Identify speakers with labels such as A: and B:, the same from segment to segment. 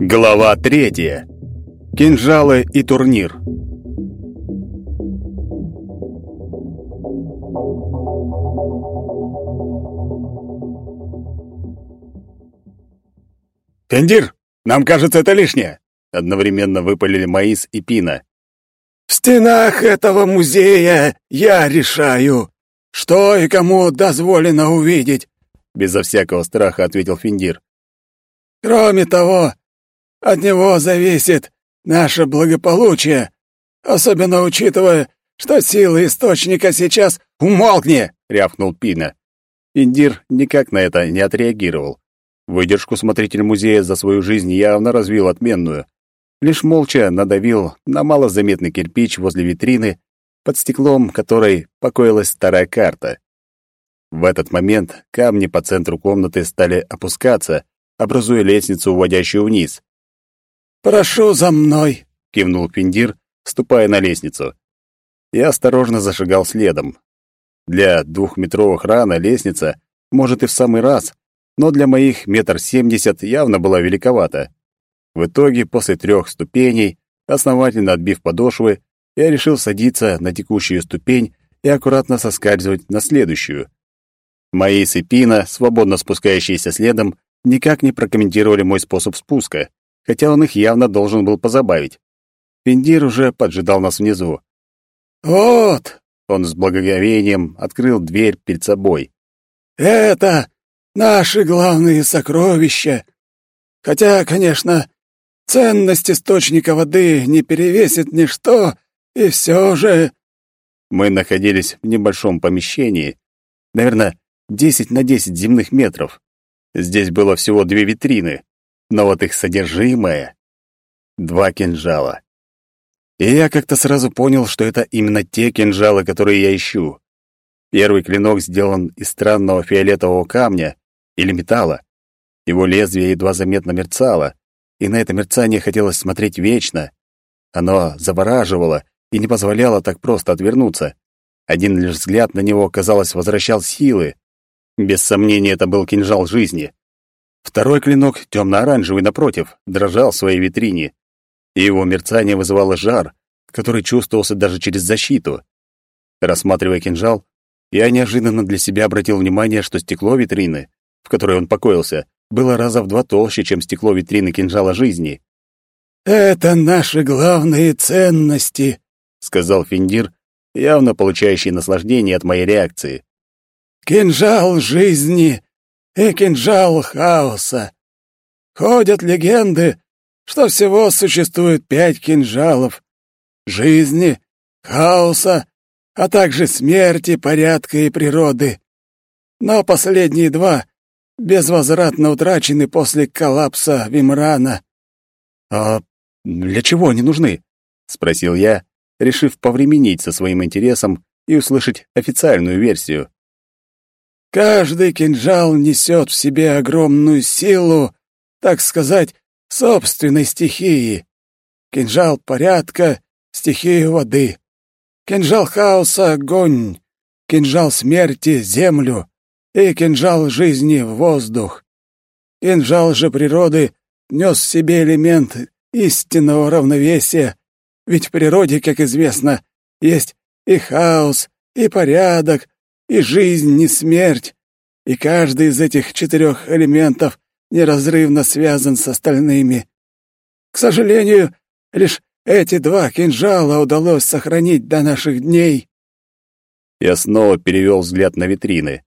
A: Глава третья. Кинжалы и турнир. «Тендир, нам кажется, это лишнее!» Одновременно выпалили Маис и Пина.
B: «В стенах этого музея я решаю, что и кому дозволено увидеть», безо всякого страха ответил Финдир. «Кроме того, от него зависит наше благополучие, особенно учитывая, что силы источника сейчас...» «Умолкни!» — рявкнул Пина. Финдир никак на это не отреагировал. Выдержку смотритель музея за свою жизнь явно развил отменную. Лишь молча надавил на малозаметный кирпич возле витрины, под стеклом которой покоилась старая карта. В этот момент камни по центру комнаты стали опускаться, образуя лестницу, уводящую вниз. «Прошу за мной!» — кивнул Пиндир, ступая на лестницу. Я осторожно зашагал следом. Для двухметровых рана лестница, может, и в самый раз, но для моих метр семьдесят явно была великовата. В итоге, после трех ступеней, основательно отбив подошвы, я решил садиться на текущую ступень и аккуратно соскальзывать на следующую. Мои сыпина, свободно спускающиеся следом, никак не прокомментировали мой способ спуска, хотя он их явно должен был позабавить. Пиндир уже поджидал нас внизу. «Вот!» — он с благоговением открыл дверь перед собой. «Это наши главные сокровища. Хотя, конечно, ценность источника воды не перевесит ничто, и все же...» Мы находились в небольшом помещении, наверное, десять на десять земных метров. Здесь было всего две витрины, но вот их содержимое — два кинжала. И я как-то сразу понял, что это именно те кинжалы, которые я ищу. Первый клинок сделан из странного фиолетового камня или металла. Его лезвие едва заметно мерцало, и на это мерцание хотелось смотреть вечно. Оно завораживало и не позволяло так просто отвернуться. Один лишь взгляд на него, казалось, возвращал силы. Без сомнения, это был кинжал жизни. Второй клинок, темно-оранжевый напротив, дрожал в своей витрине, и его мерцание вызывало жар, который чувствовался даже через защиту. Рассматривая кинжал, я неожиданно для себя обратил внимание, что стекло витрины, в которой он покоился, было раза в два толще, чем стекло витрины кинжала жизни. «Это наши главные ценности», — сказал Финдир, явно получающий наслаждение от моей реакции. «Кинжал жизни и кинжал хаоса. Ходят легенды, что всего существует пять кинжалов — жизни, хаоса, а также смерти, порядка и природы. Но последние два безвозвратно утрачены после коллапса Вимрана. «А для чего они нужны?» — спросил я, решив повременить со своим интересом и услышать официальную версию. Каждый кинжал несет в себе огромную силу, так сказать, собственной стихии. Кинжал порядка — стихию воды. Кинжал хаоса — огонь. Кинжал смерти — землю. И кинжал жизни — воздух. Кинжал же природы нес в себе элемент истинного равновесия, ведь в природе, как известно, есть и хаос, и порядок, и жизнь не смерть, и каждый из этих четырех элементов неразрывно связан с остальными. К сожалению, лишь эти два кинжала удалось сохранить до наших дней. Я снова перевел взгляд на витрины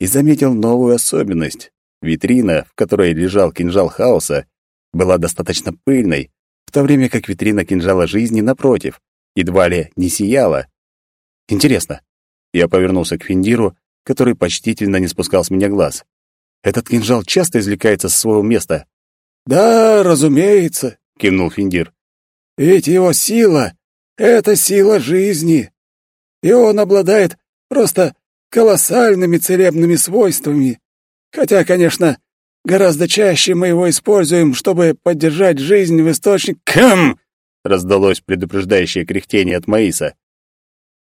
B: и заметил новую особенность. Витрина, в которой лежал кинжал хаоса, была достаточно пыльной, в то время как витрина кинжала жизни, напротив, едва ли не сияла. Интересно, я повернулся к Финдиру, который почтительно не спускал с меня глаз. «Этот кинжал часто извлекается с своего места?» «Да, разумеется», — кивнул Финдир. «Ведь его сила — это сила жизни, и он обладает просто колоссальными целебными свойствами. Хотя, конечно, гораздо чаще мы его используем, чтобы поддержать жизнь в источник...» «Кэм!» — раздалось предупреждающее кряхтение от Маиса.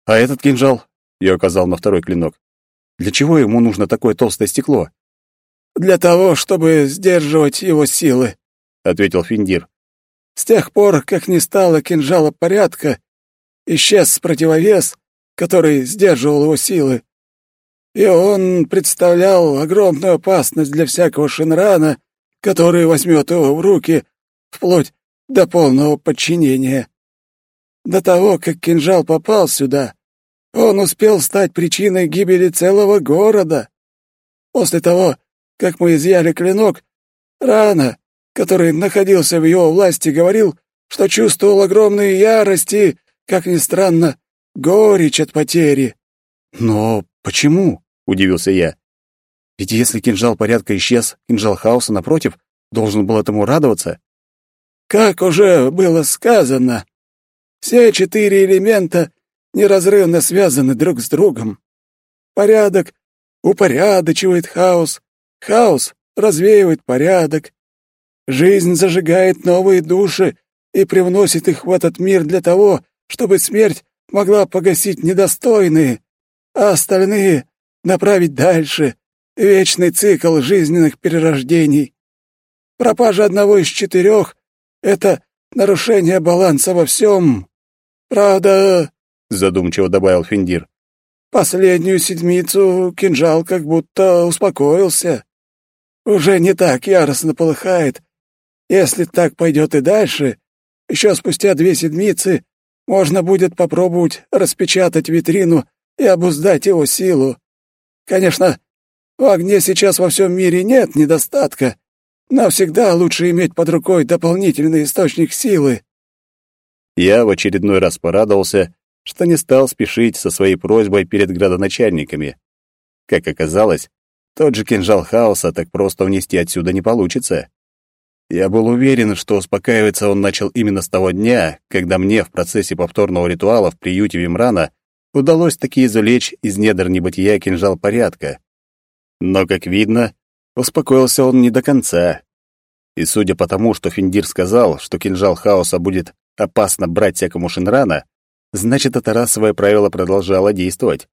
B: «А этот кинжал
A: Я указал на второй клинок. Для чего ему нужно такое толстое стекло?
B: Для того, чтобы сдерживать его силы, ответил Финдир. С тех пор, как не стало кинжала порядка, исчез противовес, который сдерживал его силы. И он представлял огромную опасность для всякого Шинрана, который возьмет его в руки вплоть до полного подчинения. До того, как кинжал попал сюда, он успел стать причиной гибели целого города. После того, как мы изъяли клинок, Рана, который находился в его власти, говорил, что чувствовал огромные ярости, как ни странно, горечь от потери.
A: Но почему? Удивился я. Ведь если кинжал порядка исчез, кинжал хаоса напротив должен был этому радоваться.
B: Как уже было сказано, все четыре элемента неразрывно связаны друг с другом. Порядок упорядочивает хаос, хаос развеивает порядок. Жизнь зажигает новые души и привносит их в этот мир для того, чтобы смерть могла погасить недостойные, а остальные направить дальше вечный цикл жизненных перерождений. Пропажа одного из четырех — это нарушение баланса во всем. Правда, — задумчиво добавил Финдир, — последнюю седмицу кинжал как будто успокоился. Уже не так яростно полыхает. Если так пойдет и дальше, еще спустя две седмицы можно будет попробовать распечатать витрину и обуздать его силу. Конечно, в огне сейчас во всем мире нет недостатка, но всегда лучше иметь под рукой дополнительный источник силы.
A: Я в очередной раз порадовался, что не стал спешить со своей просьбой перед градоначальниками. Как оказалось, тот же кинжал хаоса так просто унести отсюда не получится. Я был уверен, что успокаиваться он начал именно с того дня, когда мне в процессе повторного ритуала в приюте Вимрана удалось таки извлечь из недр небытия кинжал порядка. Но, как видно, успокоился он не до конца. И судя по тому, что Финдир сказал, что кинжал хаоса будет опасно брать всякому Шинрана, значит, это расовое правило продолжало действовать.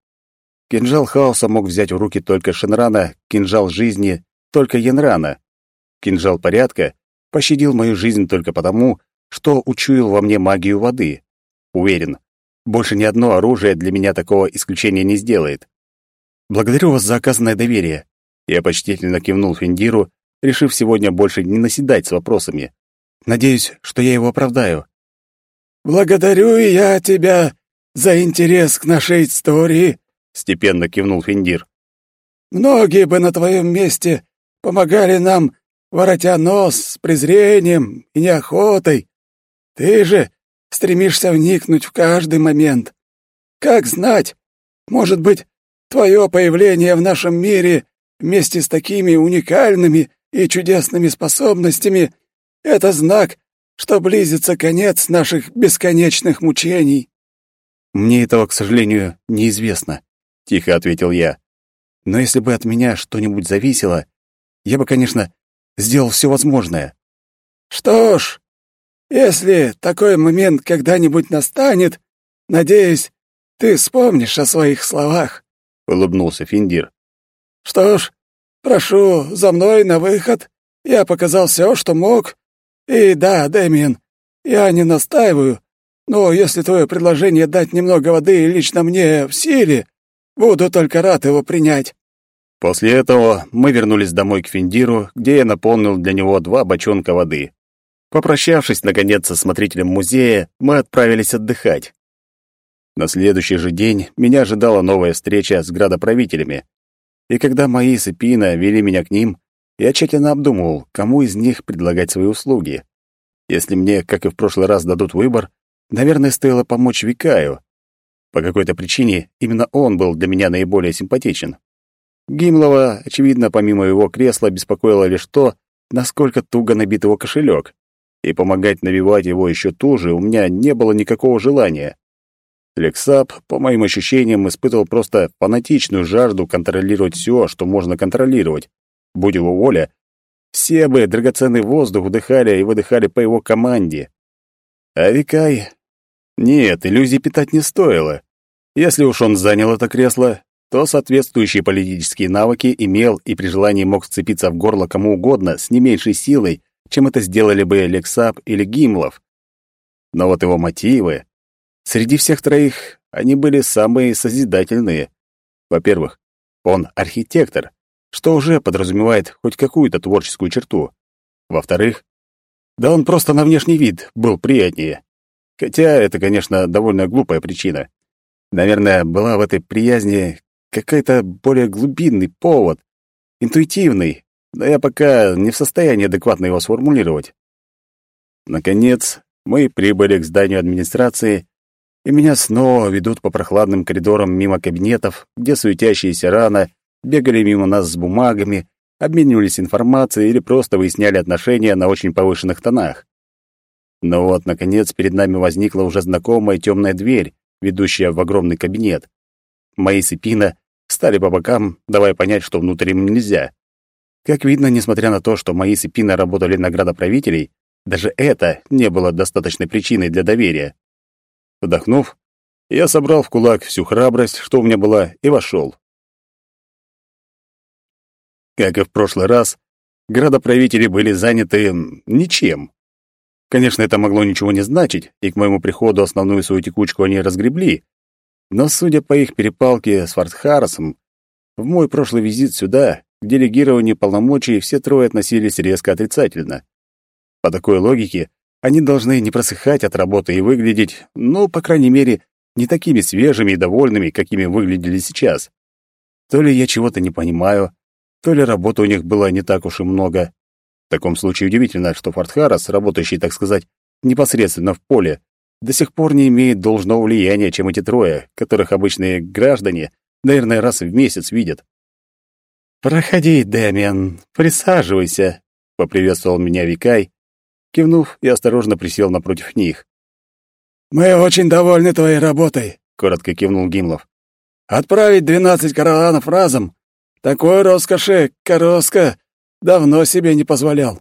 A: Кинжал хаоса мог взять в руки только Шинрана, кинжал жизни — только Янрана. Кинжал порядка пощадил мою жизнь только потому, что учуял во мне магию воды. Уверен, больше ни одно оружие для меня такого исключения не сделает. Благодарю вас за оказанное доверие. Я почтительно кивнул Финдиру, решив сегодня больше не наседать с вопросами. Надеюсь, что я его оправдаю.
B: «Благодарю я тебя за интерес к нашей истории», — степенно кивнул Финдир. «Многие бы на твоем месте помогали нам, воротя нос с презрением и неохотой. Ты же стремишься вникнуть в каждый момент. Как знать, может быть, твое появление в нашем мире вместе с такими уникальными и чудесными способностями — это знак, что близится конец наших бесконечных мучений».
A: «Мне этого, к сожалению, неизвестно», — тихо ответил я. «Но если бы от меня что-нибудь зависело, я бы, конечно, сделал все возможное».
B: «Что ж, если такой момент когда-нибудь настанет, надеюсь, ты вспомнишь о своих словах», — улыбнулся Финдир. «Что ж, прошу, за мной на выход. Я показал все, что мог. И да, Дэмиен, я не настаиваю, но если твое предложение дать немного воды лично мне в силе, буду только рад его принять».
A: После этого мы вернулись домой к Финдиру, где я наполнил для него два бочонка воды. Попрощавшись, наконец, со смотрителем музея, мы отправились отдыхать. На следующий же день меня ожидала новая встреча с градоправителями. И когда мои сыпина вели меня к ним, я тщательно обдумывал, кому из них предлагать свои услуги. Если мне, как и в прошлый раз, дадут выбор, наверное, стоило помочь Викаю. По какой-то причине именно он был для меня наиболее симпатичен. Гимлова, очевидно, помимо его кресла, беспокоило лишь то, насколько туго набит его кошелек. И помогать навивать его еще туже у меня не было никакого желания. Лексап, по моим ощущениям, испытывал просто фанатичную жажду контролировать все, что можно контролировать, Будь его воля, все бы драгоценный воздух вдыхали и выдыхали по его команде. А Викай... Нет, иллюзий питать не стоило. Если уж он занял это кресло, то соответствующие политические навыки имел и при желании мог вцепиться в горло кому угодно с не меньшей силой, чем это сделали бы Лексап или Гимлов. Но вот его мотивы... Среди всех троих они были самые созидательные. Во-первых, он архитектор, что уже подразумевает хоть какую-то творческую черту. Во-вторых, да он просто на внешний вид был приятнее. Хотя это, конечно, довольно глупая причина. Наверное, была в этой приязни какой-то более глубинный повод, интуитивный, но я пока не в состоянии адекватно его сформулировать. Наконец, мы прибыли к зданию администрации, и меня снова ведут по прохладным коридорам мимо кабинетов, где суетящиеся рано бегали мимо нас с бумагами, обменивались информацией или просто выясняли отношения на очень повышенных тонах. Но вот, наконец, перед нами возникла уже знакомая темная дверь, ведущая в огромный кабинет. Мои сыпина стали по бокам, давая понять, что внутрь им нельзя. Как видно, несмотря на то, что мои сыпина работали на градоправителей, даже это не было достаточной причиной для доверия. Вдохнув, я собрал в кулак всю храбрость, что у меня была, и вошел. Как и в прошлый раз, градоправители были заняты ничем. Конечно, это могло ничего не значить, и к моему приходу основную свою текучку они разгребли. Но, судя по их перепалке с Фортхарресом, в мой прошлый визит сюда, к делегированию полномочий, все трое относились резко отрицательно. По такой логике, они должны не просыхать от работы и выглядеть, ну, по крайней мере, не такими свежими и довольными, какими выглядели сейчас. То ли я чего-то не понимаю, то ли работы у них было не так уж и много. В таком случае удивительно, что Фортхарас, работающий, так сказать, непосредственно в поле, до сих пор не имеет должного влияния, чем эти трое, которых обычные граждане, наверное, раз в месяц видят. «Проходи, Дэмиан, присаживайся», — поприветствовал меня Викай. Кивнув, я осторожно присел напротив них.
B: «Мы очень довольны твоей работой», — коротко кивнул Гимлов. «Отправить двенадцать караванов разом? Такой роскоши, Короска, Давно себе не позволял.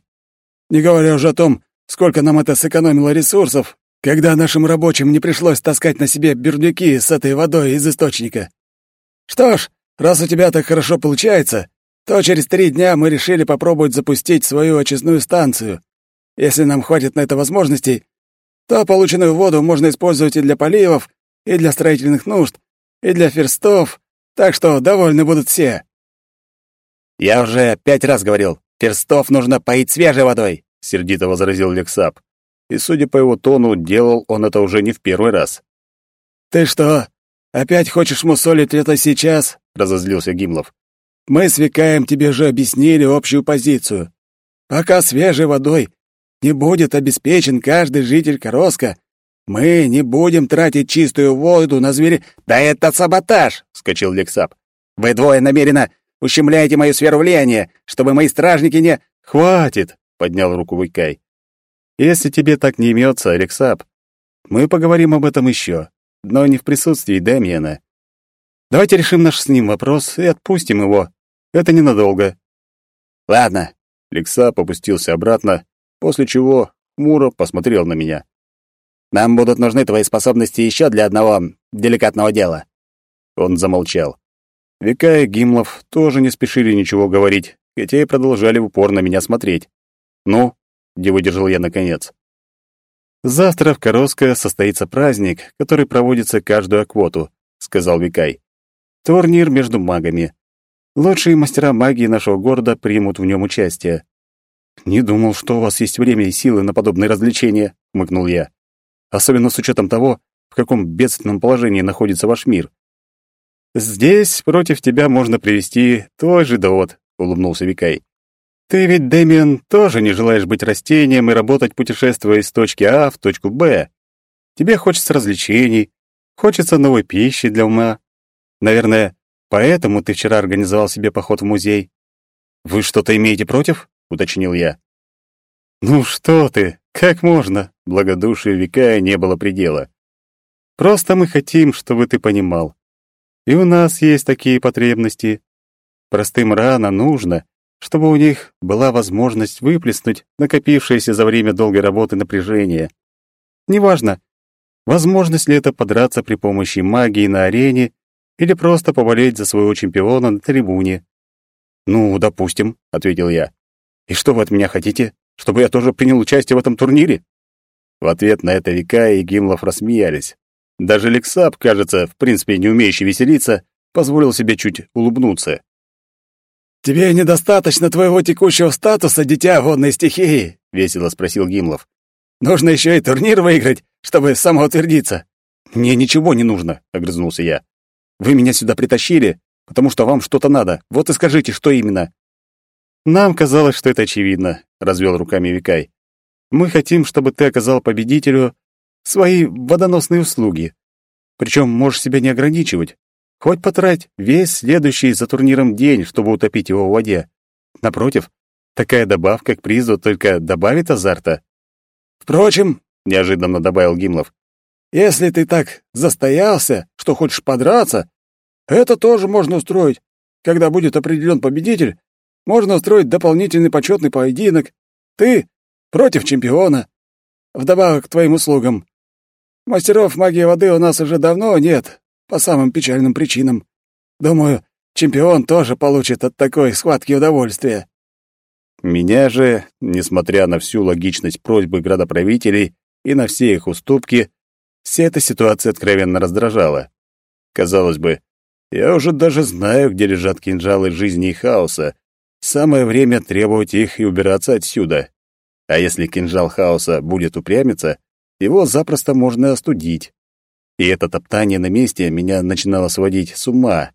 B: Не говоря уже о том, сколько нам это сэкономило ресурсов, когда нашим рабочим не пришлось таскать на себе бердюки с этой водой из источника. Что ж, раз у тебя так хорошо получается, то через три дня мы решили попробовать запустить свою очистную станцию. Если нам хватит на это возможностей, то полученную воду можно использовать и для поливов, и для строительных нужд, и для ферстов, так что довольны будут все.
A: «Я уже пять раз говорил, перстов нужно поить свежей водой», — сердито возразил Лексап. И, судя по его тону, делал он это уже не в первый раз.
B: «Ты что, опять хочешь мусолить это сейчас?» — разозлился Гимлов. «Мы с Викаем тебе же объяснили общую позицию. Пока свежей водой не будет обеспечен каждый житель Короска, мы не будем тратить чистую воду на звери...»
A: «Да это саботаж!» — вскочил Лексап. «Вы двое намеренно ущемляете мою сферу влияния, чтобы мои стражники не...»
B: «Хватит!» — поднял руку Выкай. «Если тебе так не имется, Алексап, мы поговорим об этом еще, но не в присутствии Дэмиена. Давайте решим наш с ним вопрос и отпустим его. Это ненадолго».
A: «Ладно». Лексап опустился обратно, после чего Мура посмотрел на меня. «Нам будут нужны твои способности еще для одного деликатного дела». Он замолчал.
B: Вика и Гимлов тоже не спешили ничего говорить, хотя и продолжали в упор на меня смотреть. «Ну?» — где выдержал я наконец. «Завтра в Короско состоится праздник, который проводится каждую аквоту», — сказал Викай. «Турнир между магами. Лучшие мастера магии нашего города примут в нем участие». «Не думал, что у вас есть время и силы на подобные развлечения», — хмыкнул я. «Особенно с учетом того, в каком бедственном положении находится ваш мир. «Здесь против тебя можно привести твой же довод», — улыбнулся Викай. «Ты ведь, Дэмиан, тоже не желаешь быть растением и работать, путешествуя из точки А в точку Б. Тебе хочется развлечений, хочется новой пищи для ума. Наверное, поэтому ты вчера организовал себе поход в музей. Вы что-то имеете против?» — уточнил я. «Ну что ты, как можно?» — благодушие Викая не было предела. «Просто мы хотим, чтобы ты понимал. И у нас есть такие потребности. Простым рано нужно, чтобы у них была возможность выплеснуть накопившееся за время долгой работы напряжение. Неважно,
A: Возможность ли это подраться при помощи магии на арене или просто поболеть за своего чемпиона на трибуне? «Ну, допустим», — ответил я. «И что вы от меня хотите? Чтобы я тоже принял участие в этом турнире?» В ответ на это Вика и Гимлов рассмеялись. Даже Лексап, кажется, в принципе не умеющий веселиться, позволил себе чуть улыбнуться.
B: «Тебе недостаточно твоего текущего статуса, дитя водной стихии?» — весело спросил Гимлов. «Нужно еще и турнир выиграть, чтобы самоутвердиться».
A: «Мне ничего не нужно», — огрызнулся я. «Вы меня сюда притащили, потому что вам что-то надо. Вот и скажите, что именно». «Нам казалось, что это очевидно», — развел руками Викай. «Мы хотим, чтобы ты оказал победителю свои водоносные услуги. Причем можешь себя не ограничивать. Хоть потрать весь следующий за турниром день, чтобы утопить его в воде. Напротив, такая добавка к призу только добавит азарта.
B: Впрочем, неожиданно добавил Гимлов, если ты так застоялся, что хочешь подраться, это тоже можно устроить. Когда будет определен победитель, можно устроить дополнительный почетный поединок. Ты против чемпиона. Вдобавок к твоим услугам. Мастеров магии воды у нас уже давно нет, по самым печальным причинам. Думаю, чемпион тоже получит от такой схватки удовольствие.
A: Меня же, несмотря на всю логичность просьбы градоправителей и на все их уступки, вся эта ситуация откровенно раздражала. Казалось бы, я уже даже знаю, где лежат кинжалы жизни и хаоса. Самое время требовать их и убираться отсюда. А если кинжал хаоса будет упрямиться, его запросто можно остудить. И это топтание на месте меня начинало сводить с ума.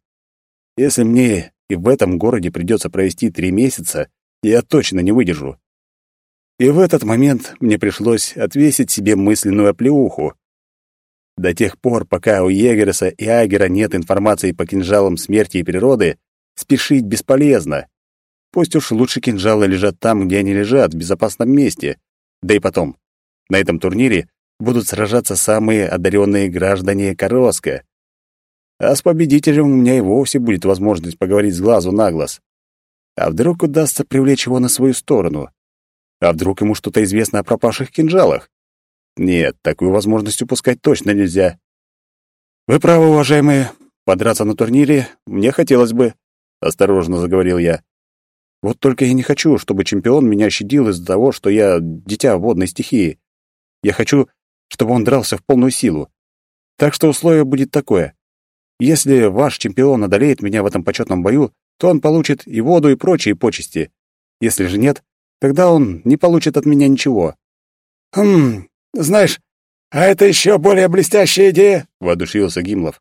A: Если мне и в этом городе придется провести три месяца, я точно не выдержу. И в этот момент мне пришлось отвесить себе мысленную оплеуху. До тех пор, пока у Егереса и Агера нет информации по кинжалам смерти и природы, спешить бесполезно. Пусть уж лучше кинжалы лежат там, где они лежат, в безопасном месте. Да и потом, на этом турнире будут сражаться самые одаренные граждане Короска. А с победителем у меня и вовсе будет возможность поговорить с глазу на глаз. А вдруг удастся привлечь его на свою сторону? А вдруг ему что-то известно о пропавших кинжалах? Нет, такую возможность упускать точно нельзя. Вы правы, уважаемые. Подраться на турнире мне хотелось бы, осторожно заговорил я. Вот только я не хочу, чтобы чемпион меня щадил из-за того, что я дитя водной стихии. Я хочу, чтобы он дрался в полную силу. Так что условие будет такое. Если ваш чемпион одолеет меня в этом почетном бою, то он получит и воду, и прочие почести. Если же нет, тогда он не получит от меня ничего.
B: Хм, знаешь, а это еще более блестящая идея, воодушевился Гимлов.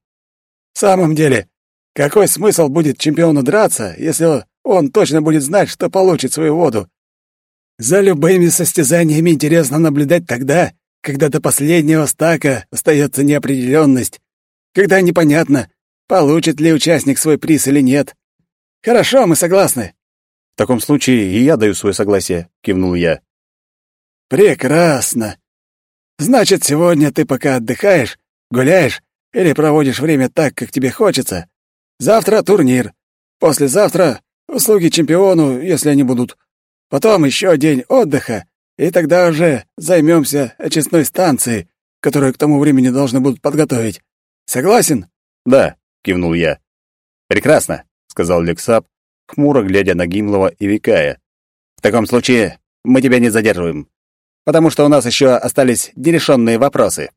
B: В самом деле, какой смысл будет чемпиону драться, если он точно будет знать, что получит свою воду? За любыми состязаниями интересно наблюдать тогда, когда до последнего стака остается неопределенность, когда непонятно, получит ли участник свой приз или нет. Хорошо, мы согласны.
A: В таком случае и я даю свое согласие, кивнул я.
B: Прекрасно. Значит, сегодня ты пока отдыхаешь, гуляешь или проводишь время так, как тебе хочется. Завтра турнир. Послезавтра услуги чемпиону, если они будут. Потом еще день отдыха и тогда уже займемся очистной станцией, которую к тому времени должны будут подготовить. Согласен?
A: Да, кивнул я. Прекрасно, сказал Лексап, хмуро глядя на Гимлова и Викая. В таком случае мы тебя не задерживаем, потому что у нас еще остались нерешенные вопросы.